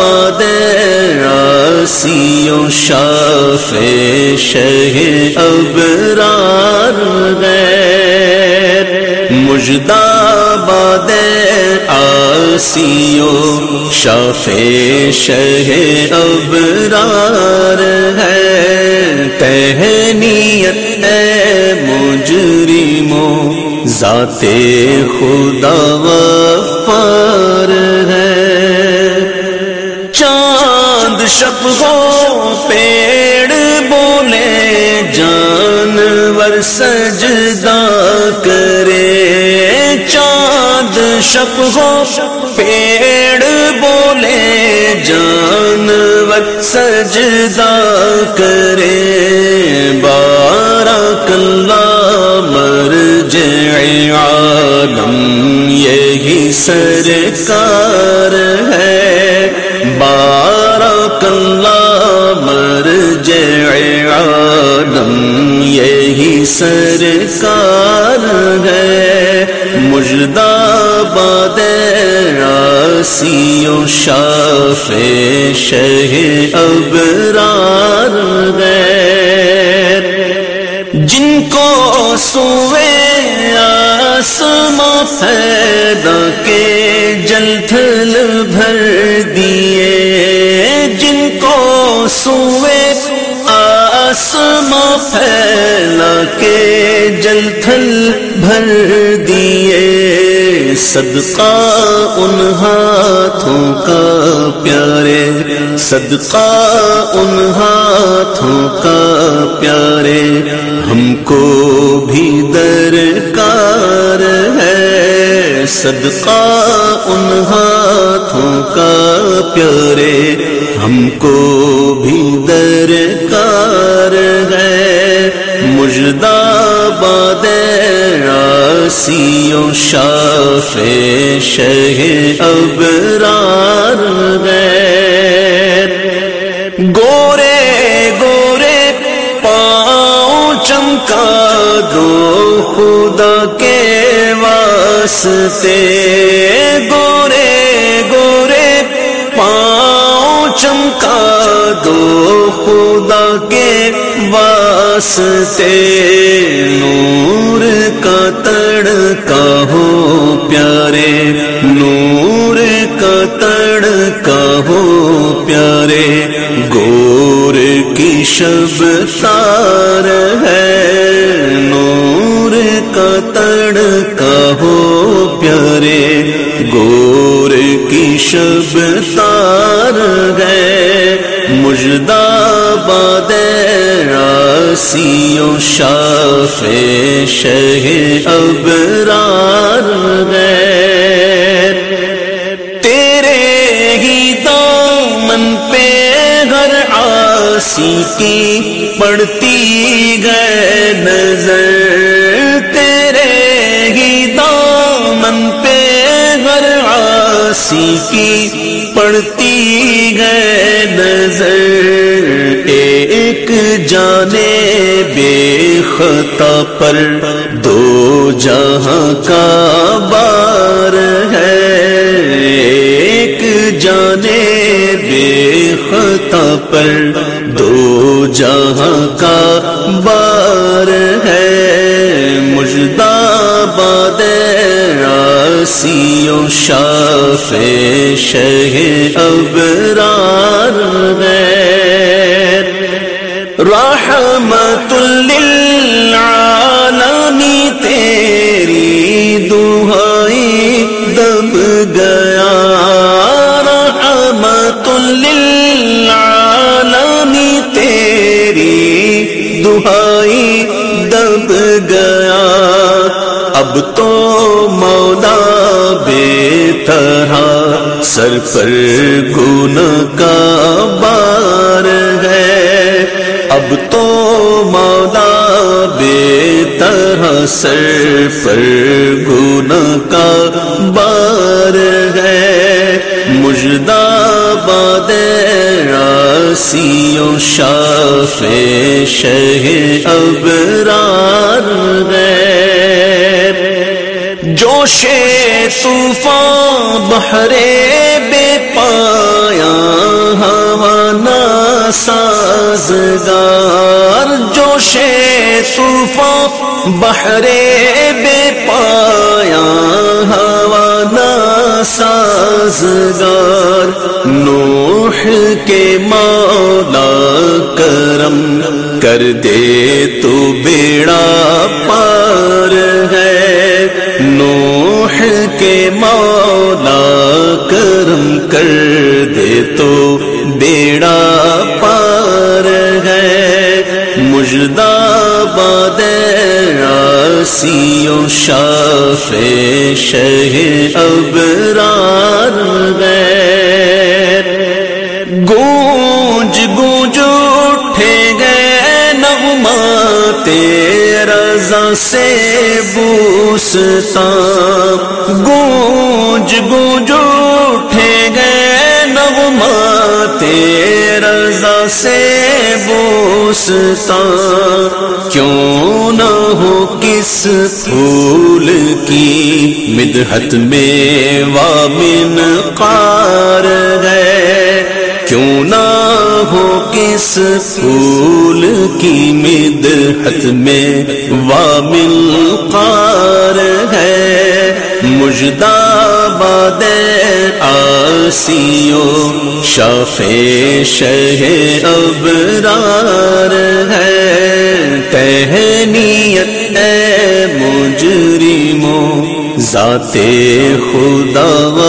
باد آسی شاف شہ ابرار غیر مجدہ باد آسیو شاف شہ ابرار ہے تہنیت اے مجرموں، ذات خدا وفار ہے۔ شب ہو پیڑ بولے جانور سجدہ کرے۔ چاند شب ہو پیڑ بولے جانور سجدہ کرے۔ بارہ کلّہ عالم، یہی سرکار ہے۔ بارہ کلّہ مر عالم یہی سرکار ہے۔ مجدہ باد آسی و شاف شہ ابرار غیر جن کو سوے آسما پیدا کے جل تھل بھر دیے کو سوے پھیلا کے جل تھل بھر دیے صدقہ ان ہاتھوں کا پیارے، صدقہ ان ہاتھوں کا پیارے۔ ہم کو بھی درکار ہے صدقہ ان ہاتھوں کا پیارے، ہم کو بھی درکار ہے۔ مجدہ باد آسی شاف شہ ابرار غیر گورے گورے، پاؤں چمکا دو خدا۔ واسطے گورے گورے پاؤں چمکا دو خدا کے واسطے نور کا تڑکا ہو پیارے نور کا تڑکا ہو پیارے گور کی شب تار ہے نور کا تڑکا پیارے گور کی شب تار ہے مجدہ باد آسی شاف شہ ابرار غیر تیرے ہی دامن پہ گھر آسی کی پڑتی گئے نظر آسی کی پڑتی گئے نظر۔ ایک جانے بے خطا پر دو جہاں کا بار ہے۔ ایک جانے بے خطا پر دو جہاں کا بار ہے۔ آسی و شاف شہ ابرار غیر رحمت للعالمی تیری دہائی دب گیا رحمت للعالمی تیری دہائی دب گیا طرح سر پر گن کا بار ہے۔ اب تو مولا بے طرح سر پر گن کا بار ہے۔ مجدہ باد آسی شاف شہ ابرار غیر جوش طوفان بہرے بے پایا ہمانا سازگار جوش طوفان بہرے بے پایا ہمانا سازگار نوح کے مولا کرم کر دے تو بیڑا پار ہے۔ نوح کے مولا کرم کر دے تو بیڑا پار ہے۔ مجدہ باد آسیوں شاف شہ ابرار غیر گونج گونج اٹھے گئے نغمہ رضا سے بوستا گونج گونج اٹھے گئے نغمہ رضا سے بوستا کیوں نہ ہو کس پھول کی مدحت میں وامن قار کس پھول کی مدحت میں وامن قار ہے۔ مجدہ باد آسیو شاف شہ ابرار ہے۔ تہنیت اے مجرموں، ذات خدا و